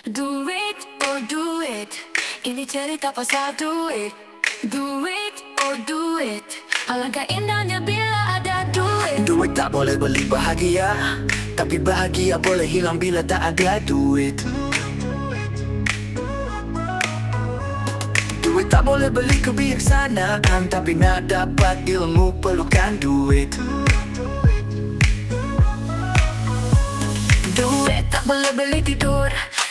Duit or duit Ini cerita pasal duit Duit or duit Alangkah indahnya bila ada duit Duit tak boleh beli bahagia. Tapi bahagia boleh hilang bila tak ada duit Duit tak boleh beli kebijaksanaan Tapi nak dapat ilmu perlukan duit Duit tak boleh beli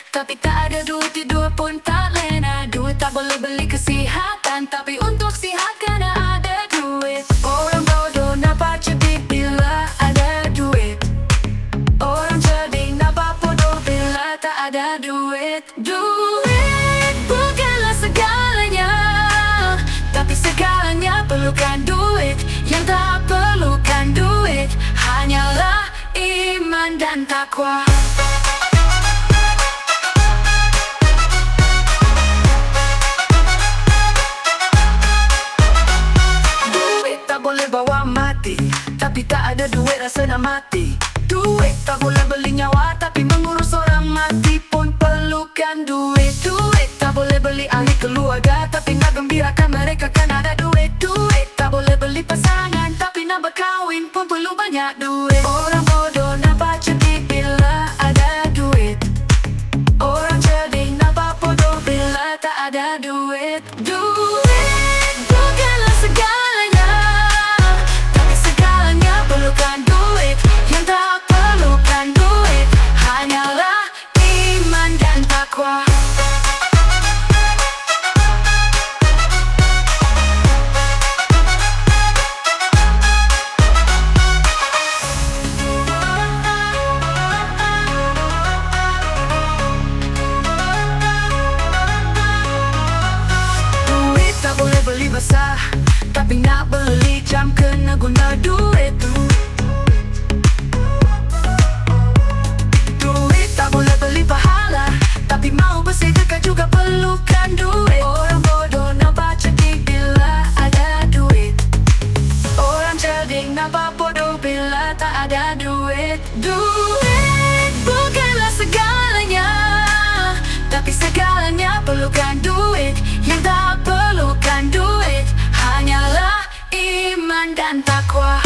Tapi tak ada duit tidur pun tak lena. Duit tak boleh beli kesihatan. Tapi untuk sihat kena ada duit. Orang bodoh nampak cerdik bila ada duit? Orang cerdik nampak bodoh bila tak ada duit? Duit bukanlah segalanya. Tapi segalanya perlukan duit. Yang tak perlukan duit Hanyalah iman dan takwa Tapi tak ada duit rasa nak mati. Duit tak boleh beli nyawa Tapi mengurus orang mati pun perlukan duit. Duit tak boleh beli ahli keluarga Tapi nak gembirakan mereka kan ada duit. Duit tak boleh beli pasangan Tapi nak berkahwin pun perlu banyak duit And dan takwa